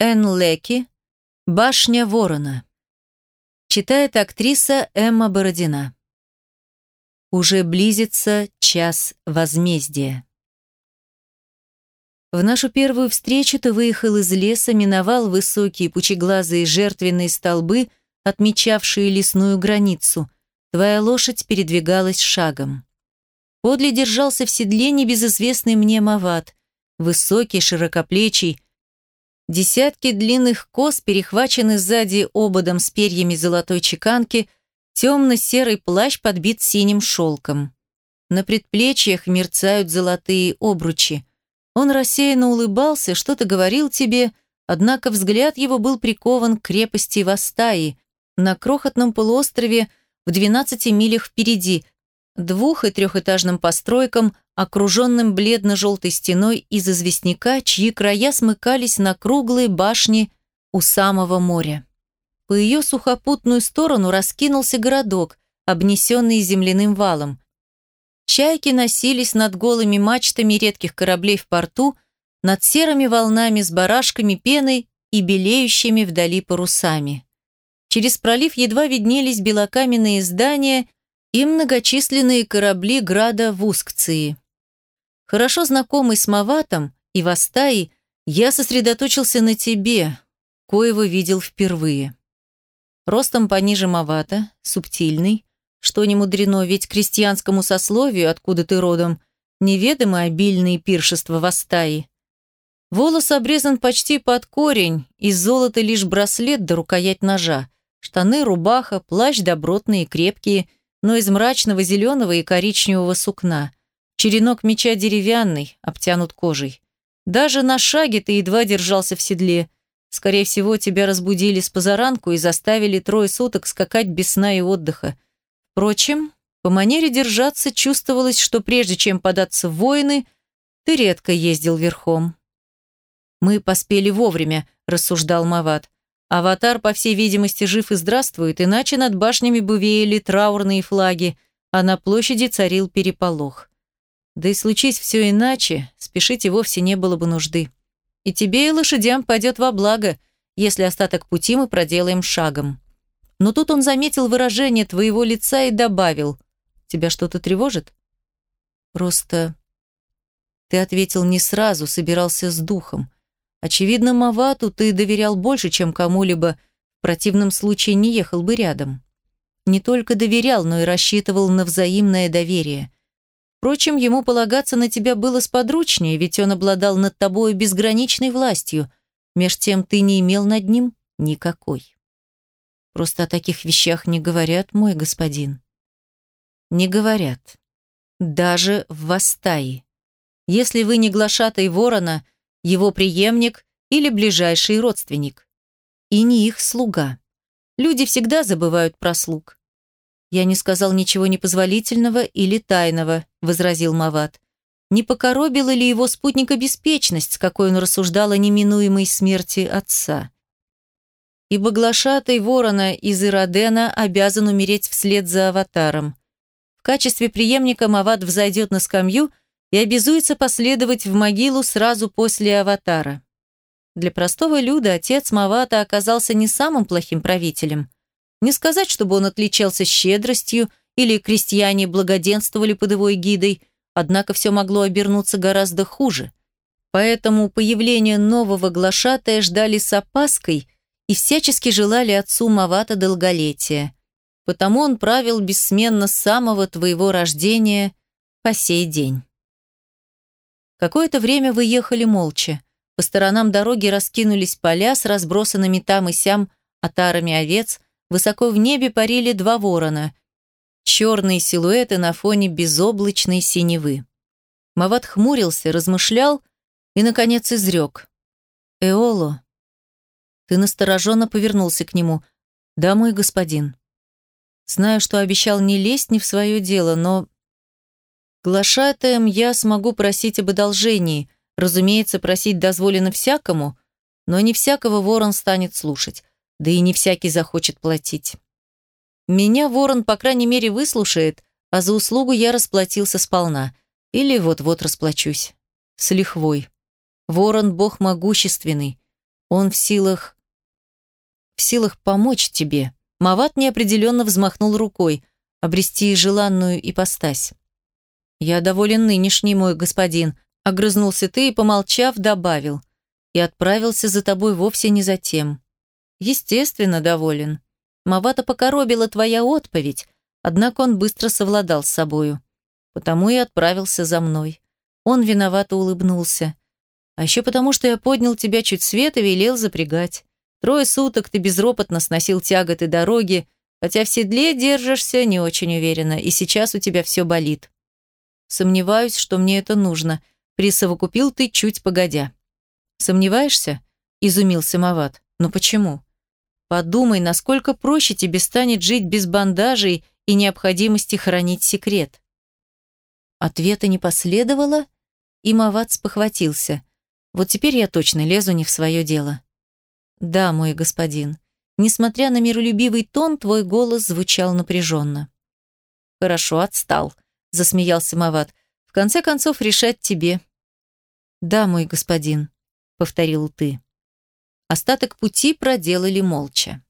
Энн Леки «Башня ворона». Читает актриса Эмма Бородина. Уже близится час возмездия. В нашу первую встречу ты выехал из леса, миновал высокие пучеглазые жертвенные столбы, отмечавшие лесную границу. Твоя лошадь передвигалась шагом. Подле держался в седле небезызвестный мне Мават, высокий, широкоплечий, Десятки длинных кос перехвачены сзади ободом с перьями золотой чеканки, темно-серый плащ подбит синим шелком. На предплечьях мерцают золотые обручи. Он рассеянно улыбался, что-то говорил тебе, однако взгляд его был прикован к крепости Вастаи, на крохотном полуострове в 12 милях впереди, двух- и трехэтажным постройкам, окруженным бледно-желтой стеной из известняка, чьи края смыкались на круглые башни у самого моря. По ее сухопутную сторону раскинулся городок, обнесенный земляным валом. Чайки носились над голыми мачтами редких кораблей в порту, над серыми волнами с барашками пены и белеющими вдали парусами. Через пролив едва виднелись белокаменные здания и многочисленные корабли града в Ускции. Хорошо знакомый с Маватом и Вастаи, я сосредоточился на тебе, коего видел впервые. Ростом пониже Мавата, субтильный, что не мудрено, ведь крестьянскому сословию, откуда ты родом, неведомы обильные пиршества Вастаи. Волос обрезан почти под корень, из золота лишь браслет да рукоять ножа. Штаны, рубаха, плащ добротные и крепкие, но из мрачного зеленого и коричневого сукна – Черенок меча деревянный, обтянут кожей. Даже на шаге ты едва держался в седле. Скорее всего, тебя разбудили с позаранку и заставили трое суток скакать без сна и отдыха. Впрочем, по манере держаться чувствовалось, что прежде чем податься в воины, ты редко ездил верхом. «Мы поспели вовремя», – рассуждал Мават. «Аватар, по всей видимости, жив и здравствует, иначе над башнями бы веяли траурные флаги, а на площади царил переполох. Да и случись все иначе, спешить и вовсе не было бы нужды. И тебе, и лошадям пойдет во благо, если остаток пути мы проделаем шагом. Но тут он заметил выражение твоего лица и добавил. Тебя что-то тревожит? Просто... Ты ответил не сразу, собирался с духом. Очевидно, Мавату ты доверял больше, чем кому-либо, в противном случае не ехал бы рядом. Не только доверял, но и рассчитывал на взаимное доверие. Впрочем, ему полагаться на тебя было сподручнее, ведь он обладал над тобой безграничной властью, меж тем ты не имел над ним никакой. Просто о таких вещах не говорят, мой господин. Не говорят. Даже в Вастаи. Если вы не глашатай ворона, его преемник или ближайший родственник. И не их слуга. Люди всегда забывают про слуг. «Я не сказал ничего непозволительного или тайного», – возразил Мават. Не покоробила ли его спутника беспечность, с какой он рассуждал о неминуемой смерти отца? Ибо глашатай ворона из Иродена обязан умереть вслед за аватаром. В качестве преемника Мават взойдет на скамью и обязуется последовать в могилу сразу после аватара. Для простого люда отец Мавата оказался не самым плохим правителем. Не сказать, чтобы он отличался щедростью или крестьяне благоденствовали под его эгидой, однако все могло обернуться гораздо хуже. Поэтому появление нового глашатая ждали с опаской и всячески желали отцу Мавата долголетия. Потому он правил бессменно с самого твоего рождения по сей день. Какое-то время вы ехали молча. По сторонам дороги раскинулись поля с разбросанными там и сям отарами овец, Высоко в небе парили два ворона. Черные силуэты на фоне безоблачной синевы. Мават хмурился, размышлял и, наконец, изрек. «Эоло». Ты настороженно повернулся к нему. «Да, мой господин». Знаю, что обещал не лезть не в свое дело, но... Глашатаем я смогу просить об одолжении. Разумеется, просить дозволено всякому, но не всякого ворон станет слушать да и не всякий захочет платить. Меня ворон, по крайней мере, выслушает, а за услугу я расплатился сполна. Или вот-вот расплачусь. С лихвой. Ворон – бог могущественный. Он в силах... в силах помочь тебе. Мават неопределенно взмахнул рукой, обрести желанную ипостась. «Я доволен нынешний, мой господин», — огрызнулся ты и, помолчав, добавил. «И отправился за тобой вовсе не за тем». «Естественно, доволен. Мавата покоробила твоя отповедь, однако он быстро совладал с собою. Потому и отправился за мной. Он виновато улыбнулся. А еще потому, что я поднял тебя чуть свет и велел запрягать. Трое суток ты безропотно сносил тяготы дороги, хотя в седле держишься не очень уверенно, и сейчас у тебя все болит. Сомневаюсь, что мне это нужно. Присовокупил ты чуть погодя. Сомневаешься? Изумился Мават. Но почему? Подумай, насколько проще тебе станет жить без бандажей и необходимости хранить секрет. Ответа не последовало, и Мават похватился. Вот теперь я точно лезу не в свое дело. Да, мой господин. Несмотря на миролюбивый тон, твой голос звучал напряженно. Хорошо, отстал, засмеялся Мават. В конце концов, решать тебе. Да, мой господин, повторил ты. Остаток пути проделали молча.